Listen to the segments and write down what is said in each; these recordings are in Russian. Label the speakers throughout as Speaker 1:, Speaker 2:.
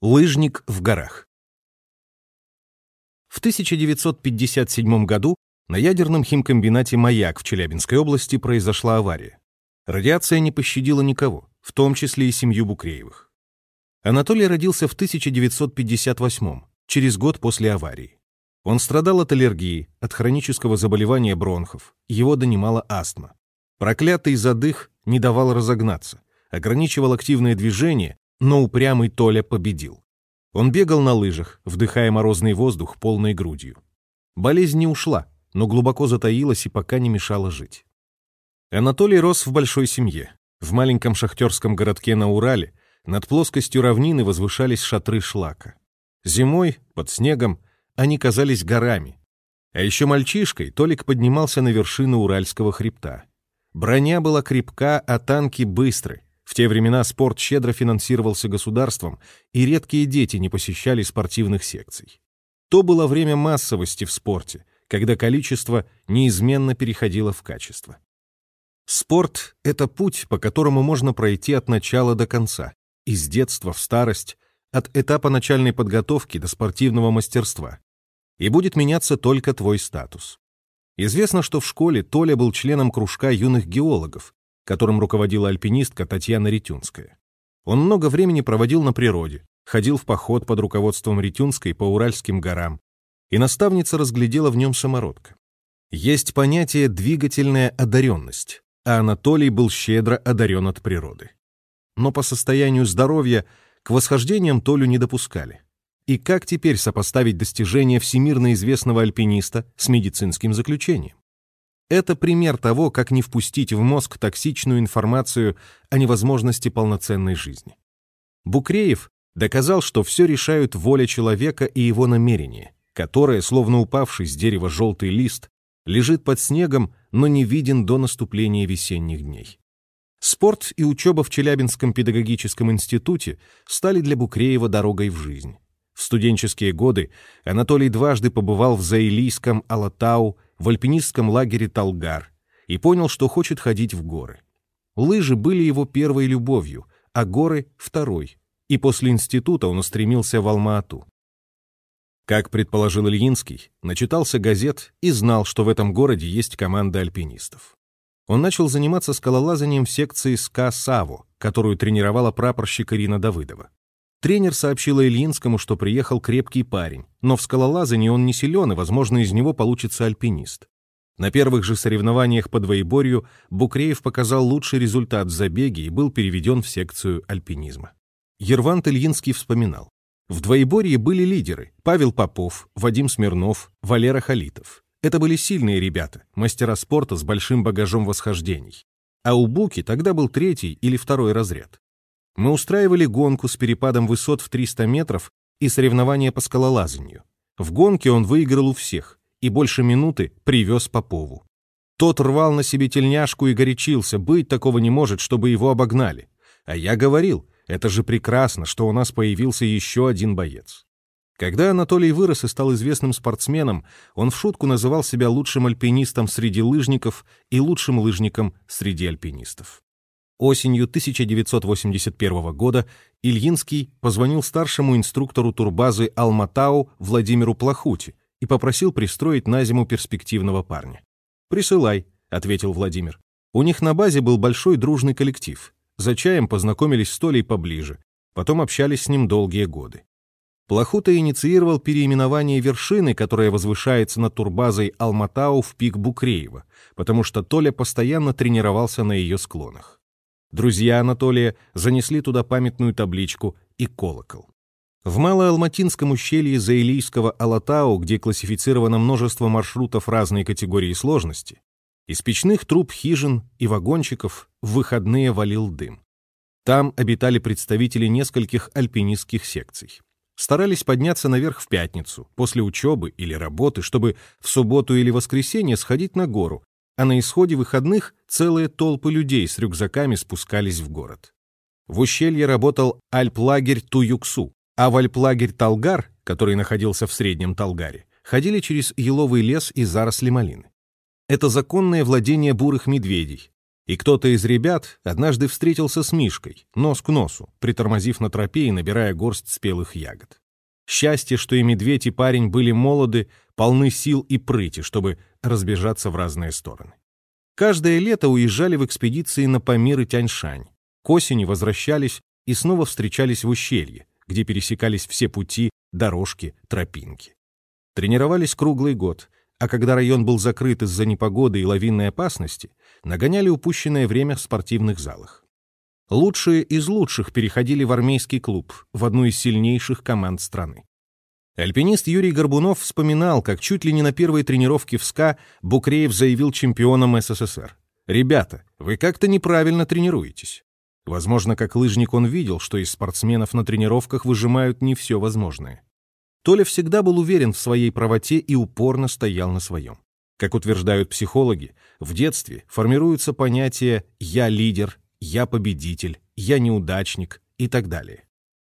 Speaker 1: Лыжник в горах. В 1957 году на ядерном химкомбинате «Маяк» в Челябинской области произошла авария. Радиация не пощадила никого, в том числе и семью Букреевых. Анатолий родился в 1958 через год после аварии. Он страдал от аллергии, от хронического заболевания бронхов, его донимала астма. Проклятый задых не давал разогнаться, ограничивал активное движение но упрямый Толя победил. Он бегал на лыжах, вдыхая морозный воздух полной грудью. Болезнь не ушла, но глубоко затаилась и пока не мешала жить. Анатолий рос в большой семье. В маленьком шахтерском городке на Урале над плоскостью равнины возвышались шатры шлака. Зимой, под снегом, они казались горами. А еще мальчишкой Толик поднимался на вершину Уральского хребта. Броня была крепка, а танки быстры. В те времена спорт щедро финансировался государством, и редкие дети не посещали спортивных секций. То было время массовости в спорте, когда количество неизменно переходило в качество. Спорт — это путь, по которому можно пройти от начала до конца, из детства в старость, от этапа начальной подготовки до спортивного мастерства. И будет меняться только твой статус. Известно, что в школе Толя был членом кружка юных геологов, которым руководила альпинистка Татьяна Ретюнская. Он много времени проводил на природе, ходил в поход под руководством Ретюнской по Уральским горам, и наставница разглядела в нем самородка. Есть понятие «двигательная одаренность», а Анатолий был щедро одарен от природы. Но по состоянию здоровья к восхождениям Толю не допускали. И как теперь сопоставить достижения всемирно известного альпиниста с медицинским заключением? Это пример того, как не впустить в мозг токсичную информацию о невозможности полноценной жизни. Букреев доказал, что все решают воля человека и его намерение, которое, словно упавший с дерева желтый лист, лежит под снегом, но не виден до наступления весенних дней. Спорт и учеба в Челябинском педагогическом институте стали для Букреева дорогой в жизнь. В студенческие годы Анатолий дважды побывал в Заилийском Алатау, в альпинистском лагере Талгар и понял, что хочет ходить в горы. Лыжи были его первой любовью, а горы — второй, и после института он устремился в Алма-Ату. Как предположил Ильинский, начитался газет и знал, что в этом городе есть команда альпинистов. Он начал заниматься скалолазанием в секции СКА «Саво», которую тренировала прапорщик Ирина Давыдова. Тренер сообщила Ильинскому, что приехал крепкий парень, но в скалолазании он не силен, и, возможно, из него получится альпинист. На первых же соревнованиях по двоеборью Букреев показал лучший результат в забеге и был переведен в секцию альпинизма. Ервант Ильинский вспоминал. В двоеборье были лидеры – Павел Попов, Вадим Смирнов, Валера Халитов. Это были сильные ребята, мастера спорта с большим багажом восхождений. А у Буки тогда был третий или второй разряд. Мы устраивали гонку с перепадом высот в 300 метров и соревнования по скалолазанию. В гонке он выиграл у всех и больше минуты привез Попову. Тот рвал на себе тельняшку и горячился, быть такого не может, чтобы его обогнали. А я говорил, это же прекрасно, что у нас появился еще один боец. Когда Анатолий вырос и стал известным спортсменом, он в шутку называл себя лучшим альпинистом среди лыжников и лучшим лыжником среди альпинистов. Осенью 1981 года Ильинский позвонил старшему инструктору турбазы Алматау Владимиру Плохути и попросил пристроить на зиму перспективного парня. «Присылай», — ответил Владимир. У них на базе был большой дружный коллектив. За чаем познакомились с Толей поближе, потом общались с ним долгие годы. Плохута инициировал переименование вершины, которая возвышается над турбазой Алматау в пик Букреева, потому что Толя постоянно тренировался на ее склонах. Друзья Анатолия занесли туда памятную табличку и колокол. В Малоалматинском ущелье Заилийского Алатау, где классифицировано множество маршрутов разной категории сложности, из печных труб хижин и вагончиков в выходные валил дым. Там обитали представители нескольких альпинистских секций. Старались подняться наверх в пятницу, после учебы или работы, чтобы в субботу или воскресенье сходить на гору а на исходе выходных целые толпы людей с рюкзаками спускались в город. В ущелье работал альплагерь Туюксу, а в альплагерь Талгар, который находился в Среднем Талгаре, ходили через еловый лес и заросли малины. Это законное владение бурых медведей. И кто-то из ребят однажды встретился с Мишкой, нос к носу, притормозив на тропе и набирая горсть спелых ягод. Счастье, что и медведь, и парень были молоды, полны сил и прыти, чтобы разбежаться в разные стороны. Каждое лето уезжали в экспедиции на Памир и Тяньшань. К осени возвращались и снова встречались в ущелье, где пересекались все пути, дорожки, тропинки. Тренировались круглый год, а когда район был закрыт из-за непогоды и лавинной опасности, нагоняли упущенное время в спортивных залах. Лучшие из лучших переходили в армейский клуб, в одну из сильнейших команд страны. Альпинист Юрий Горбунов вспоминал, как чуть ли не на первой тренировке в СКА Букреев заявил чемпионам СССР. «Ребята, вы как-то неправильно тренируетесь». Возможно, как лыжник он видел, что из спортсменов на тренировках выжимают не все возможное. Толя всегда был уверен в своей правоте и упорно стоял на своем. Как утверждают психологи, в детстве формируются понятия «я лидер», «я победитель», «я неудачник» и так далее.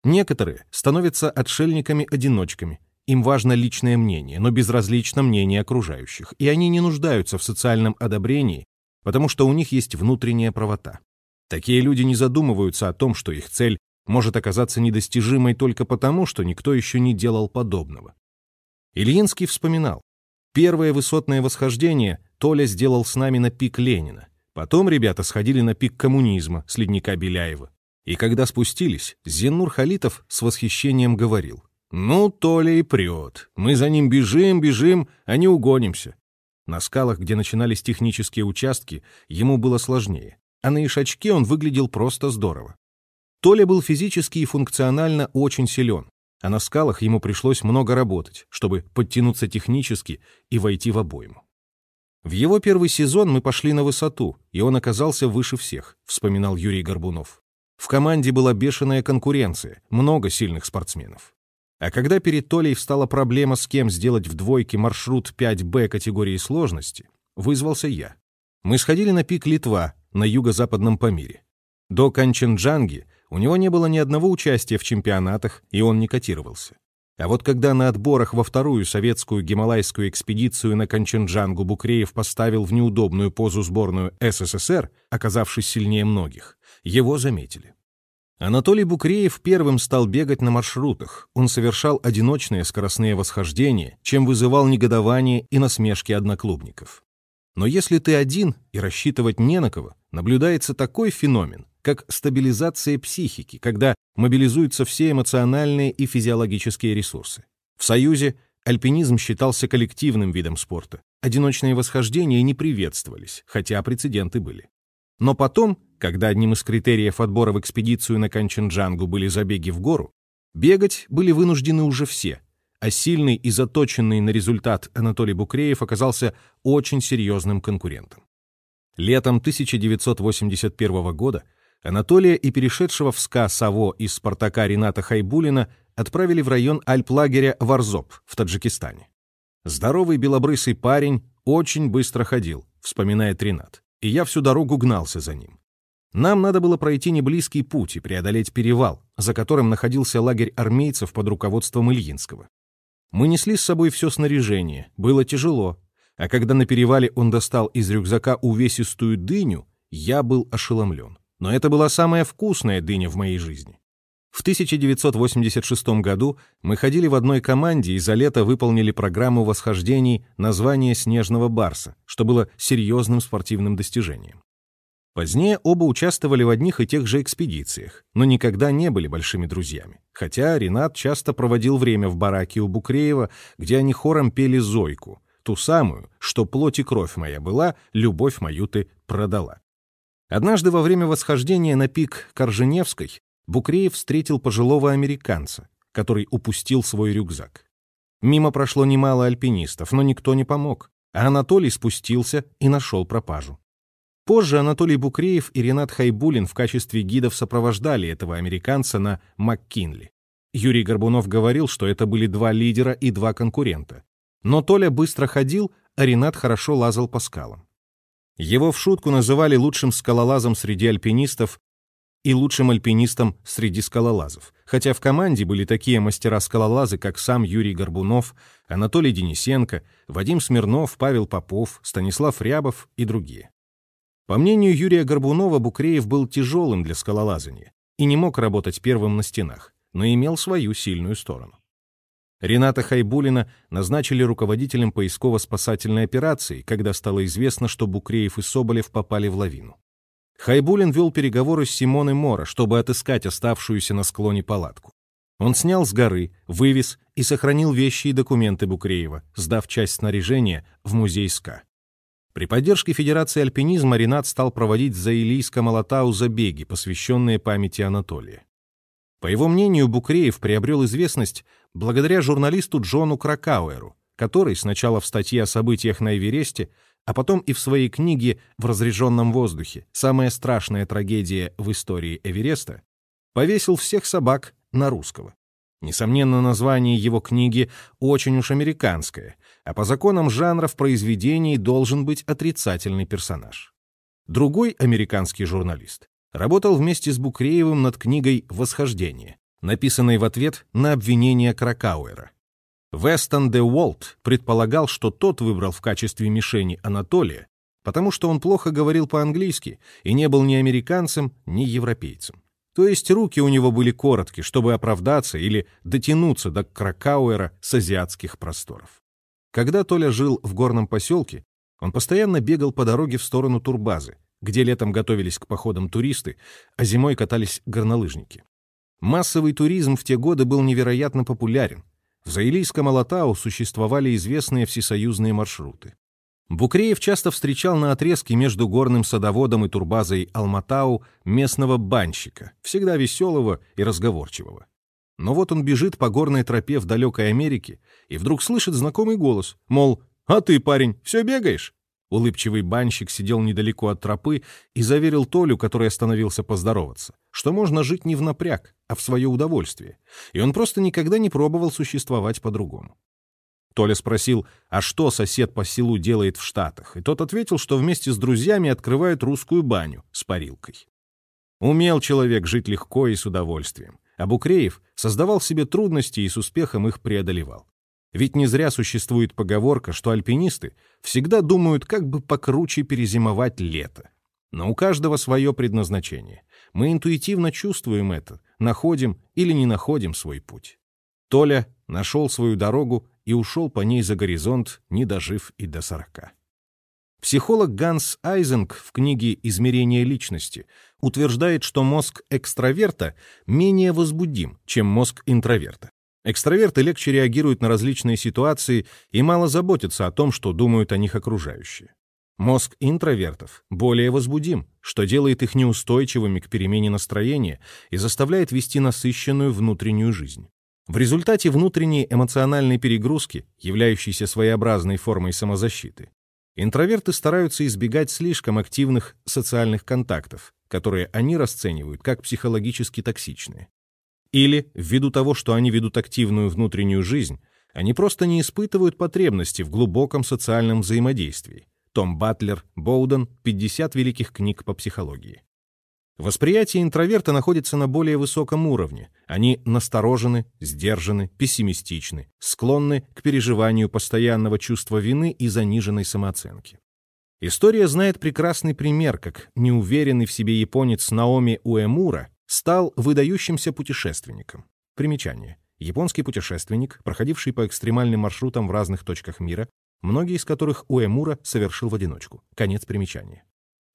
Speaker 1: Некоторые становятся отшельниками-одиночками. Им важно личное мнение, но безразлично мнение окружающих, и они не нуждаются в социальном одобрении, потому что у них есть внутренняя правота. Такие люди не задумываются о том, что их цель может оказаться недостижимой только потому, что никто еще не делал подобного. Ильинский вспоминал. Первое высотное восхождение Толя сделал с нами на пик Ленина. Потом ребята сходили на пик коммунизма с ледника Беляева. И когда спустились, Зеннур Халитов с восхищением говорил. «Ну, Толя и прет. Мы за ним бежим, бежим, а не угонимся». На скалах, где начинались технические участки, ему было сложнее, а на Ишачке он выглядел просто здорово. Толя был физически и функционально очень силен, а на скалах ему пришлось много работать, чтобы подтянуться технически и войти в обойму. В его первый сезон мы пошли на высоту, и он оказался выше всех, вспоминал Юрий Горбунов. В команде была бешеная конкуренция, много сильных спортсменов. А когда перед Толей встала проблема, с кем сделать в двойке маршрут 5Б категории сложности, вызвался я. Мы сходили на пик Литва, на юго-западном Памире. До Канченджанги у него не было ни одного участия в чемпионатах, и он не котировался. А вот когда на отборах во вторую советскую гималайскую экспедицию на Канченджангу Букреев поставил в неудобную позу сборную СССР, оказавшись сильнее многих, его заметили. Анатолий Букреев первым стал бегать на маршрутах. Он совершал одиночные скоростные восхождения, чем вызывал негодование и насмешки одноклубников. Но если ты один и рассчитывать не на кого, наблюдается такой феномен, как стабилизация психики, когда мобилизуются все эмоциональные и физиологические ресурсы. В Союзе альпинизм считался коллективным видом спорта. Одиночные восхождения не приветствовались, хотя прецеденты были. Но потом, когда одним из критериев отбора в экспедицию на Канченджангу были забеги в гору, бегать были вынуждены уже все, а сильный и заточенный на результат Анатолий Букреев оказался очень серьезным конкурентом. Летом 1981 года Анатолия и перешедшего в СКА САВО из «Спартака» Рената Хайбулина отправили в район альплагеря Варзоб в Таджикистане. Здоровый белобрысый парень очень быстро ходил, вспоминает Ренат, и я всю дорогу гнался за ним. Нам надо было пройти неблизкий путь и преодолеть перевал, за которым находился лагерь армейцев под руководством Ильинского. Мы несли с собой все снаряжение, было тяжело, а когда на перевале он достал из рюкзака увесистую дыню, я был ошеломлен. Но это была самая вкусная дыня в моей жизни. В 1986 году мы ходили в одной команде и за лето выполнили программу восхождений названия «Снежного барса», что было серьезным спортивным достижением. Позднее оба участвовали в одних и тех же экспедициях, но никогда не были большими друзьями. Хотя Ренат часто проводил время в бараке у Букреева, где они хором пели «Зойку», ту самую, что плоть и кровь моя была, любовь мою ты продала. Однажды во время восхождения на пик Корженевской Букреев встретил пожилого американца, который упустил свой рюкзак. Мимо прошло немало альпинистов, но никто не помог, а Анатолий спустился и нашел пропажу. Позже Анатолий Букреев и Ренат Хайбулин в качестве гидов сопровождали этого американца на МакКинли. Юрий Горбунов говорил, что это были два лидера и два конкурента. Но Толя быстро ходил, а Ренат хорошо лазал по скалам. Его в шутку называли лучшим скалолазом среди альпинистов и лучшим альпинистом среди скалолазов, хотя в команде были такие мастера-скалолазы, как сам Юрий Горбунов, Анатолий Денисенко, Вадим Смирнов, Павел Попов, Станислав Рябов и другие. По мнению Юрия Горбунова, Букреев был тяжелым для скалолазания и не мог работать первым на стенах, но имел свою сильную сторону. Рената Хайбулина назначили руководителем поисково-спасательной операции, когда стало известно, что Букреев и Соболев попали в лавину. Хайбулин вел переговоры с Симоной Мора, чтобы отыскать оставшуюся на склоне палатку. Он снял с горы, вывез и сохранил вещи и документы Букреева, сдав часть снаряжения в музей СКА. При поддержке Федерации альпинизма Ренат стал проводить в Заилийском Алатау забеги, посвященные памяти Анатолия. По его мнению, Букреев приобрел известность благодаря журналисту Джону Кракауэру, который сначала в статье о событиях на Эвересте, а потом и в своей книге «В разреженном воздухе. Самая страшная трагедия в истории Эвереста» повесил всех собак на русского. Несомненно, название его книги очень уж американское, а по законам жанра в произведении должен быть отрицательный персонаж. Другой американский журналист работал вместе с Букреевым над книгой «Восхождение», написанной в ответ на обвинение Кракауэра. Вестон де Уолт предполагал, что тот выбрал в качестве мишени Анатолия, потому что он плохо говорил по-английски и не был ни американцем, ни европейцем. То есть руки у него были короткие, чтобы оправдаться или дотянуться до Кракауэра с азиатских просторов. Когда Толя жил в горном поселке, он постоянно бегал по дороге в сторону турбазы, где летом готовились к походам туристы, а зимой катались горнолыжники. Массовый туризм в те годы был невероятно популярен. В Заилийском Алатау существовали известные всесоюзные маршруты. Букреев часто встречал на отрезке между горным садоводом и турбазой Алматау местного банщика, всегда веселого и разговорчивого. Но вот он бежит по горной тропе в далекой Америке и вдруг слышит знакомый голос, мол, «А ты, парень, все бегаешь?» Улыбчивый банщик сидел недалеко от тропы и заверил Толю, который остановился поздороваться, что можно жить не в напряг, а в свое удовольствие, и он просто никогда не пробовал существовать по-другому. Толя спросил, а что сосед по селу делает в Штатах, и тот ответил, что вместе с друзьями открывает русскую баню с парилкой. Умел человек жить легко и с удовольствием, а Букреев создавал себе трудности и с успехом их преодолевал. Ведь не зря существует поговорка, что альпинисты всегда думают, как бы покруче перезимовать лето. Но у каждого свое предназначение. Мы интуитивно чувствуем это, находим или не находим свой путь. Толя нашел свою дорогу и ушел по ней за горизонт, не дожив и до сорока. Психолог Ганс Айзенг в книге «Измерение личности» утверждает, что мозг экстраверта менее возбудим, чем мозг интроверта. Экстраверты легче реагируют на различные ситуации и мало заботятся о том, что думают о них окружающие. Мозг интровертов более возбудим, что делает их неустойчивыми к перемене настроения и заставляет вести насыщенную внутреннюю жизнь. В результате внутренней эмоциональной перегрузки, являющейся своеобразной формой самозащиты, интроверты стараются избегать слишком активных социальных контактов, которые они расценивают как психологически токсичные. Или, ввиду того, что они ведут активную внутреннюю жизнь, они просто не испытывают потребности в глубоком социальном взаимодействии. Том Батлер, Боуден, 50 великих книг по психологии. Восприятие интроверта находится на более высоком уровне. Они насторожены, сдержаны, пессимистичны, склонны к переживанию постоянного чувства вины и заниженной самооценки. История знает прекрасный пример, как неуверенный в себе японец Наоми Уэмура стал выдающимся путешественником. Примечание. Японский путешественник, проходивший по экстремальным маршрутам в разных точках мира, многие из которых Уэмура совершил в одиночку. Конец примечания.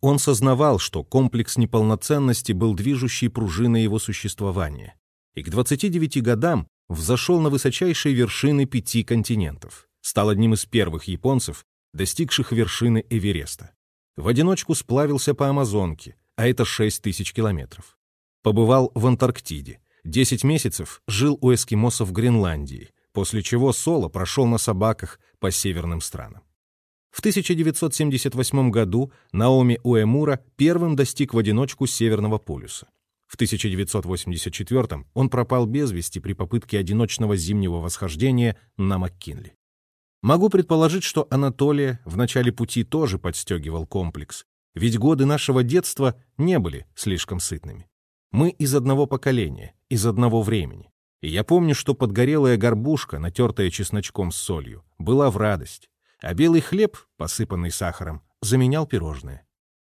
Speaker 1: Он сознавал, что комплекс неполноценности был движущей пружиной его существования, и к 29 годам взошел на высочайшие вершины пяти континентов, стал одним из первых японцев, достигших вершины Эвереста. В одиночку сплавился по Амазонке, а это 6 тысяч километров. Побывал в Антарктиде, 10 месяцев жил у эскимосов в Гренландии, после чего соло прошел на собаках по северным странам. В 1978 году Наоми Уэмура первым достиг в одиночку Северного полюса. В 1984 он пропал без вести при попытке одиночного зимнего восхождения на Маккинли. Могу предположить, что Анатолия в начале пути тоже подстегивал комплекс, ведь годы нашего детства не были слишком сытными. Мы из одного поколения, из одного времени. И я помню, что подгорелая горбушка, натертая чесночком с солью, была в радость а белый хлеб, посыпанный сахаром, заменял пирожные.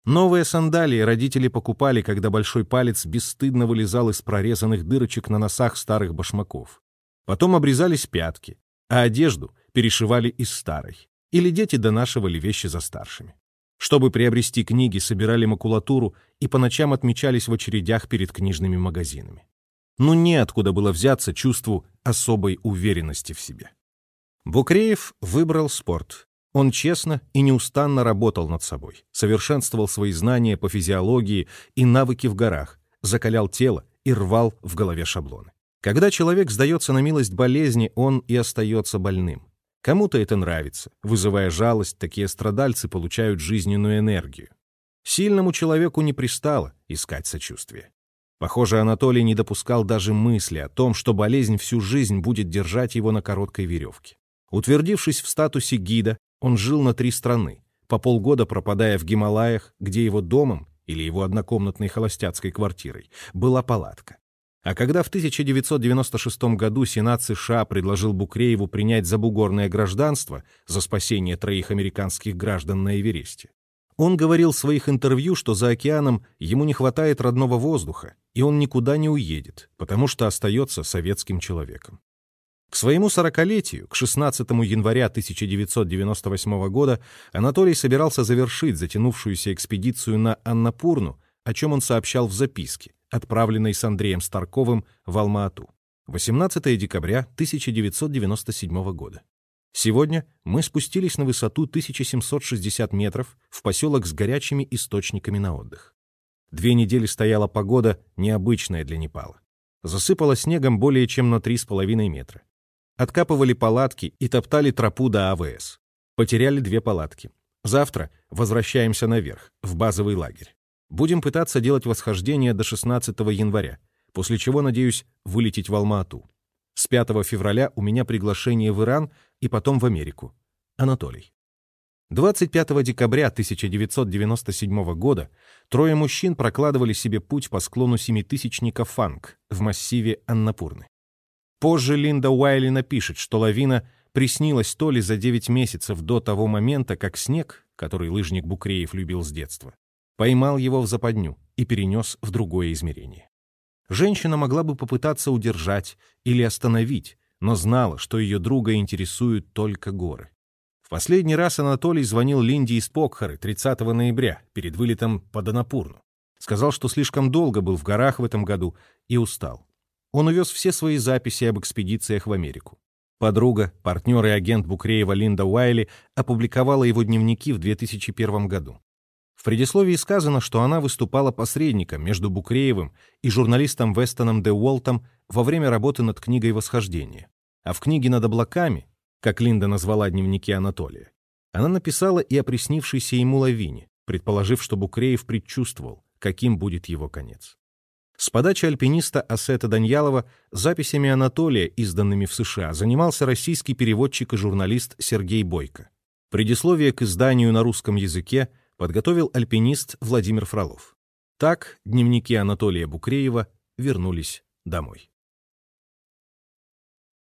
Speaker 1: Новые сандалии родители покупали, когда большой палец бесстыдно вылезал из прорезанных дырочек на носах старых башмаков. Потом обрезались пятки, а одежду перешивали из старой. Или дети донашивали вещи за старшими. Чтобы приобрести книги, собирали макулатуру и по ночам отмечались в очередях перед книжными магазинами. Но неоткуда было взяться чувству особой уверенности в себе. Букреев выбрал спорт. Он честно и неустанно работал над собой, совершенствовал свои знания по физиологии и навыки в горах, закалял тело и рвал в голове шаблоны. Когда человек сдается на милость болезни, он и остается больным. Кому-то это нравится. Вызывая жалость, такие страдальцы получают жизненную энергию. Сильному человеку не пристало искать сочувствие. Похоже, Анатолий не допускал даже мысли о том, что болезнь всю жизнь будет держать его на короткой веревке. Утвердившись в статусе гида, он жил на три страны, по полгода пропадая в Гималаях, где его домом или его однокомнатной холостяцкой квартирой была палатка. А когда в 1996 году Сенат США предложил Букрееву принять забугорное гражданство за спасение троих американских граждан на Эвересте, он говорил в своих интервью, что за океаном ему не хватает родного воздуха, и он никуда не уедет, потому что остается советским человеком. К своему сорокалетию, к 16 января 1998 года, Анатолий собирался завершить затянувшуюся экспедицию на Аннапурну, о чем он сообщал в записке, отправленной с Андреем Старковым в Алма-Ату. 18 декабря 1997 года. Сегодня мы спустились на высоту 1760 метров в поселок с горячими источниками на отдых. Две недели стояла погода, необычная для Непала. Засыпала снегом более чем на 3,5 метра. Откапывали палатки и топтали тропу до АВС. Потеряли две палатки. Завтра возвращаемся наверх, в базовый лагерь. Будем пытаться делать восхождение до 16 января, после чего, надеюсь, вылететь в Алма-Ату. С 5 февраля у меня приглашение в Иран и потом в Америку. Анатолий. 25 декабря 1997 года трое мужчин прокладывали себе путь по склону семитысячника Фанг в массиве Аннапурны. Позже Линда Уайли напишет, что лавина приснилась то ли за 9 месяцев до того момента, как снег, который лыжник Букреев любил с детства, поймал его в западню и перенес в другое измерение. Женщина могла бы попытаться удержать или остановить, но знала, что ее друга интересуют только горы. В последний раз Анатолий звонил Линде из Покхары 30 ноября, перед вылетом под Анапурну. Сказал, что слишком долго был в горах в этом году и устал. Он увез все свои записи об экспедициях в Америку. Подруга, партнер и агент Букреева Линда Уайли опубликовала его дневники в 2001 году. В предисловии сказано, что она выступала посредником между Букреевым и журналистом Вестоном де Уолтом во время работы над книгой «Восхождение». А в книге «Над облаками», как Линда назвала дневники Анатолия, она написала и о приснившейся ему лавине, предположив, что Букреев предчувствовал, каким будет его конец. С подачи альпиниста Асета Даньялова записями Анатолия, изданными в США, занимался российский переводчик и журналист Сергей Бойко. Предисловие к изданию на русском языке – подготовил альпинист Владимир Фролов. Так дневники Анатолия Букреева вернулись домой.